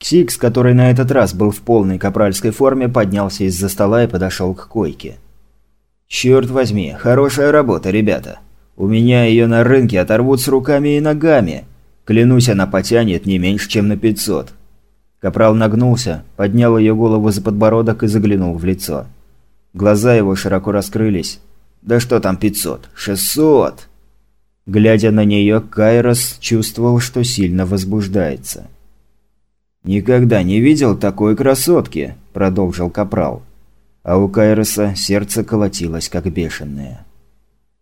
Ксикс, который на этот раз был в полной капральской форме, поднялся из-за стола и подошел к койке. «Черт возьми, хорошая работа, ребята. У меня ее на рынке оторвут с руками и ногами. Клянусь, она потянет не меньше, чем на 500». Капрал нагнулся, поднял ее голову за подбородок и заглянул в лицо. Глаза его широко раскрылись. «Да что там 500? 600!» Глядя на нее, Кайрос чувствовал, что сильно возбуждается. «Никогда не видел такой красотки», – продолжил Капрал. А у Кайроса сердце колотилось, как бешеное.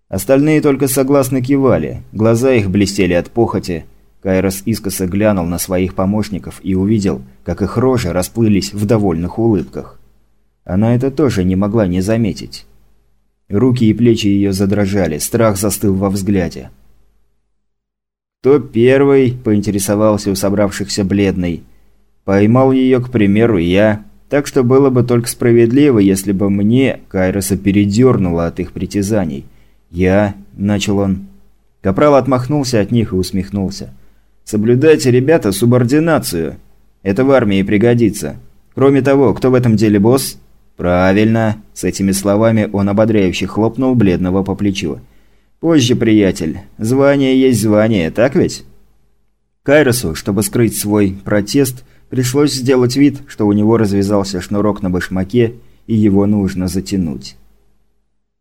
Остальные только согласно кивали, глаза их блестели от похоти. Кайрос искоса глянул на своих помощников и увидел, как их рожи расплылись в довольных улыбках. Она это тоже не могла не заметить. Руки и плечи ее задрожали, страх застыл во взгляде. «Кто первый?» – поинтересовался у собравшихся бледный – Поймал ее, к примеру, я. Так что было бы только справедливо, если бы мне Кайроса передернуло от их притязаний. «Я...» – начал он. Капрал отмахнулся от них и усмехнулся. «Соблюдайте, ребята, субординацию. Это в армии пригодится. Кроме того, кто в этом деле босс?» «Правильно!» – с этими словами он ободряюще хлопнул бледного по плечу. «Позже, приятель. Звание есть звание, так ведь?» Кайросу, чтобы скрыть свой протест – Пришлось сделать вид, что у него развязался шнурок на башмаке, и его нужно затянуть.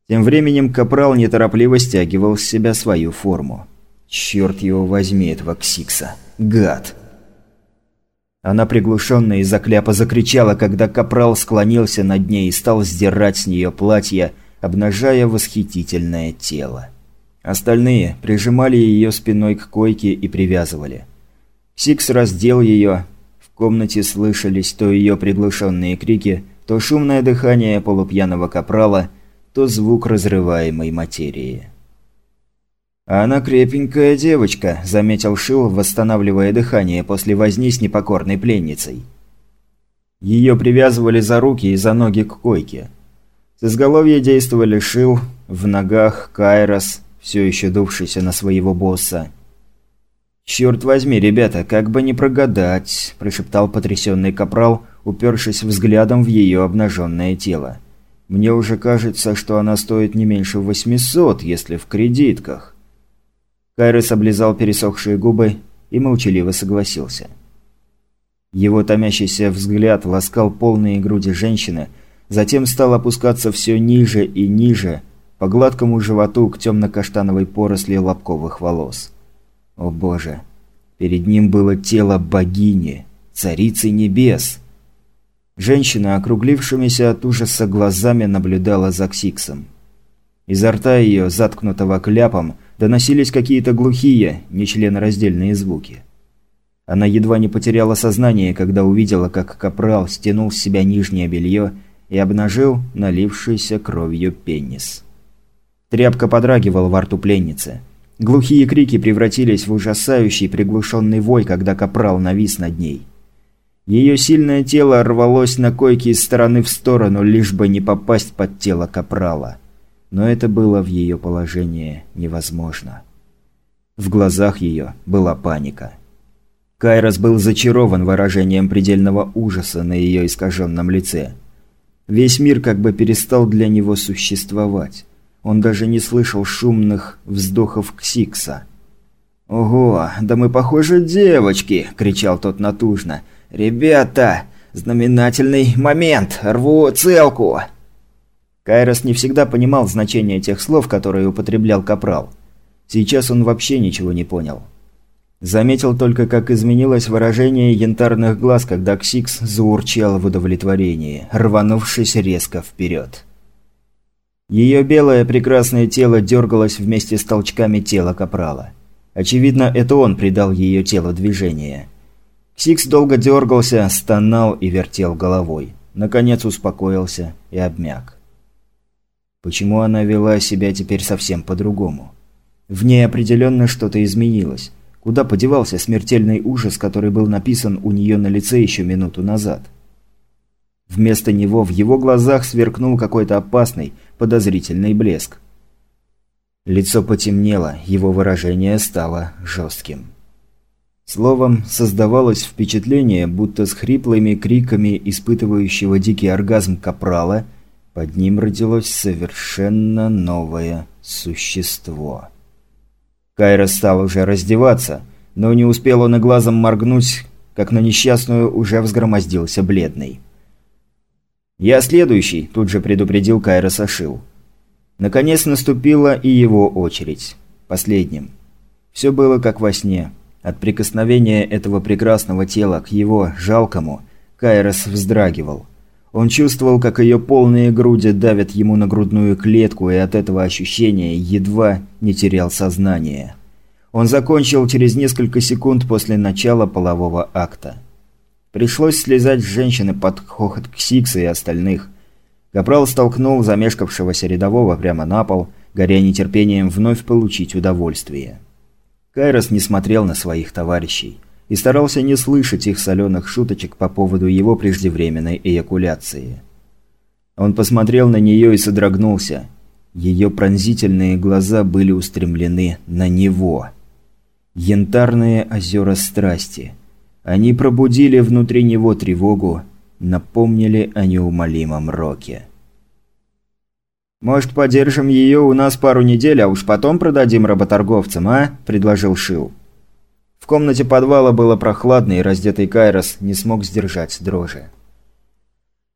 Тем временем Капрал неторопливо стягивал с себя свою форму. «Черт его возьми, этого Ксикса! Гад!» Она приглушенно из-за кляпа закричала, когда Капрал склонился над ней и стал сдирать с нее платье, обнажая восхитительное тело. Остальные прижимали ее спиной к койке и привязывали. Сикс раздел ее, комнате слышались то ее приглушенные крики, то шумное дыхание полупьяного капрала, то звук разрываемой материи. «Она крепенькая девочка», – заметил Шил, восстанавливая дыхание после возни с непокорной пленницей. Ее привязывали за руки и за ноги к койке. С изголовья действовали Шил, в ногах Кайрос, все еще дувшийся на своего босса, «Черт возьми, ребята, как бы не прогадать», – прошептал потрясенный капрал, упершись взглядом в ее обнаженное тело. «Мне уже кажется, что она стоит не меньше 800, если в кредитках». Кайрос облизал пересохшие губы и молчаливо согласился. Его томящийся взгляд ласкал полные груди женщины, затем стал опускаться все ниже и ниже, по гладкому животу к темно-каштановой поросли лобковых волос. О боже! Перед ним было тело богини, царицы небес. Женщина, округлившимися от ужаса глазами, наблюдала за Ксиксом. Изо рта ее, заткнутого кляпом, доносились какие-то глухие, нечленораздельные звуки. Она едва не потеряла сознание, когда увидела, как капрал стянул с себя нижнее белье и обнажил налившийся кровью пенис. Тряпка подрагивала во рту пленницы. Глухие крики превратились в ужасающий приглушенный вой, когда капрал навис над ней. Ее сильное тело рвалось на койке из стороны в сторону, лишь бы не попасть под тело капрала. Но это было в ее положении невозможно. В глазах ее была паника. Кайрос был зачарован выражением предельного ужаса на ее искаженном лице. Весь мир как бы перестал для него существовать. Он даже не слышал шумных вздохов Ксикса. «Ого, да мы похожи девочки!» – кричал тот натужно. «Ребята, знаменательный момент! Рву целку!» Кайрос не всегда понимал значение тех слов, которые употреблял Капрал. Сейчас он вообще ничего не понял. Заметил только, как изменилось выражение янтарных глаз, когда Ксикс заурчал в удовлетворении, рванувшись резко вперед. Ее белое прекрасное тело дергалось вместе с толчками тела Капрала. Очевидно, это он придал ее телу движение. Ксикс долго дергался, стонал и вертел головой. Наконец успокоился и обмяк. Почему она вела себя теперь совсем по-другому? В ней определенно что-то изменилось. Куда подевался смертельный ужас, который был написан у нее на лице еще минуту назад? Вместо него в его глазах сверкнул какой-то опасный, подозрительный блеск. Лицо потемнело, его выражение стало жестким. Словом, создавалось впечатление, будто с хриплыми криками испытывающего дикий оргазм капрала под ним родилось совершенно новое существо. Кайра стал уже раздеваться, но не успел он и глазом моргнуть, как на несчастную уже взгромоздился бледный. «Я следующий», – тут же предупредил Кайра Сашил. Наконец наступила и его очередь. Последним. Все было как во сне. От прикосновения этого прекрасного тела к его жалкому Кайрос вздрагивал. Он чувствовал, как ее полные груди давят ему на грудную клетку, и от этого ощущения едва не терял сознание. Он закончил через несколько секунд после начала полового акта. Пришлось слезать с женщины под хохот Ксикса и остальных. Капрал столкнул замешкавшегося рядового прямо на пол, горя нетерпением вновь получить удовольствие. Кайрос не смотрел на своих товарищей и старался не слышать их соленых шуточек по поводу его преждевременной эякуляции. Он посмотрел на нее и содрогнулся. Ее пронзительные глаза были устремлены на него. Янтарные озера страсти. Они пробудили внутри него тревогу, напомнили о неумолимом роке. «Может, подержим ее у нас пару недель, а уж потом продадим работорговцам, а?» – предложил Шил. В комнате подвала было прохладно, и раздетый Кайрос не смог сдержать дрожи.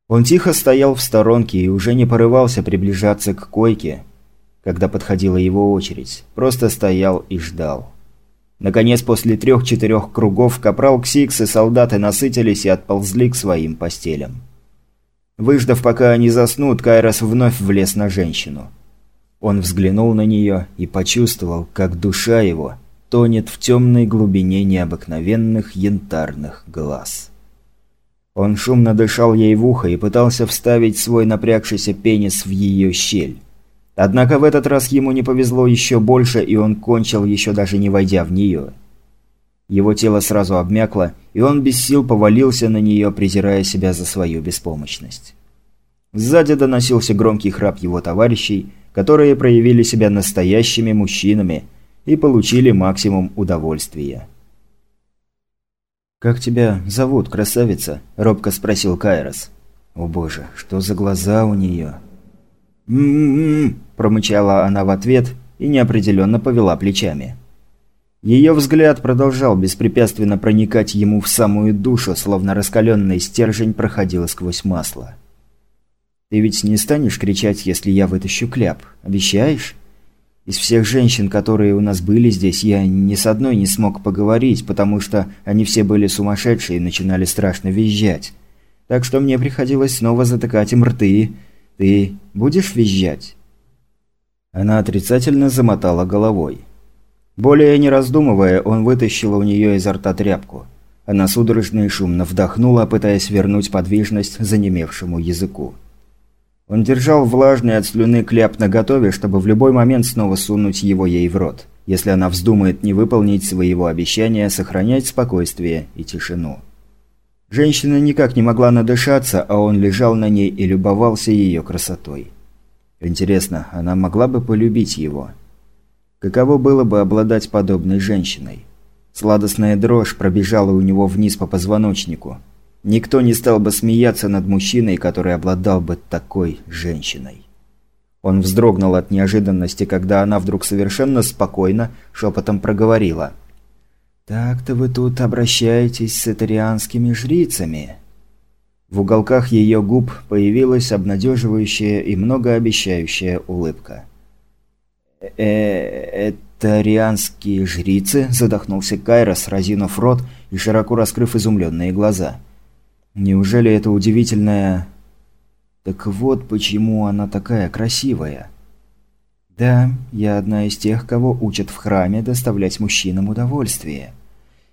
Он тихо стоял в сторонке и уже не порывался приближаться к койке, когда подходила его очередь. Просто стоял и ждал. Наконец, после трех-четырех кругов, капрал Ксикс и солдаты насытились и отползли к своим постелям. Выждав, пока они заснут, Кайрос вновь влез на женщину. Он взглянул на нее и почувствовал, как душа его тонет в темной глубине необыкновенных янтарных глаз. Он шумно дышал ей в ухо и пытался вставить свой напрягшийся пенис в ее щель. Однако в этот раз ему не повезло еще больше, и он кончил, еще даже не войдя в нее. Его тело сразу обмякло, и он без сил повалился на нее, презирая себя за свою беспомощность. Сзади доносился громкий храп его товарищей, которые проявили себя настоящими мужчинами и получили максимум удовольствия. «Как тебя зовут, красавица?» – робко спросил Кайрос. «О боже, что за глаза у нее?» «М-м-м», промычала она в ответ и неопределенно повела плечами. Ее взгляд продолжал беспрепятственно проникать ему в самую душу, словно раскаленный стержень проходил сквозь масло. «Ты ведь не станешь кричать, если я вытащу кляп? Обещаешь?» Из всех женщин, которые у нас были здесь, я ни с одной не смог поговорить, потому что они все были сумасшедшие и начинали страшно визжать. Так что мне приходилось снова затыкать им рты. Ты будешь визжать?» Она отрицательно замотала головой. Более не раздумывая, он вытащил у нее изо рта тряпку. Она судорожно и шумно вдохнула, пытаясь вернуть подвижность занемевшему языку. Он держал влажный от слюны кляп наготове, чтобы в любой момент снова сунуть его ей в рот, если она вздумает не выполнить своего обещания сохранять спокойствие и тишину. Женщина никак не могла надышаться, а он лежал на ней и любовался ее красотой. Интересно, она могла бы полюбить его? Каково было бы обладать подобной женщиной? Сладостная дрожь пробежала у него вниз по позвоночнику. Никто не стал бы смеяться над мужчиной, который обладал бы такой женщиной. Он вздрогнул от неожиданности, когда она вдруг совершенно спокойно шепотом проговорила. «Так-то вы тут обращаетесь с этарианскими жрицами». В уголках ее губ появилась обнадеживающая и многообещающая улыбка э это арианские жрицы?» – задохнулся Кайрос, разинув рот и широко раскрыв изумленные глаза. «Неужели это удивительная...» «Так вот почему она такая красивая». «Да, я одна из тех, кого учат в храме доставлять мужчинам удовольствие.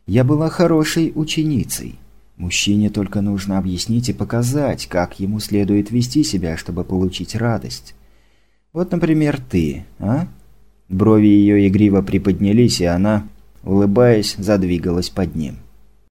Я была хорошей ученицей. Мужчине только нужно объяснить и показать, как ему следует вести себя, чтобы получить радость. Вот, например, ты, а?» Брови ее игриво приподнялись, и она, улыбаясь, задвигалась под ним.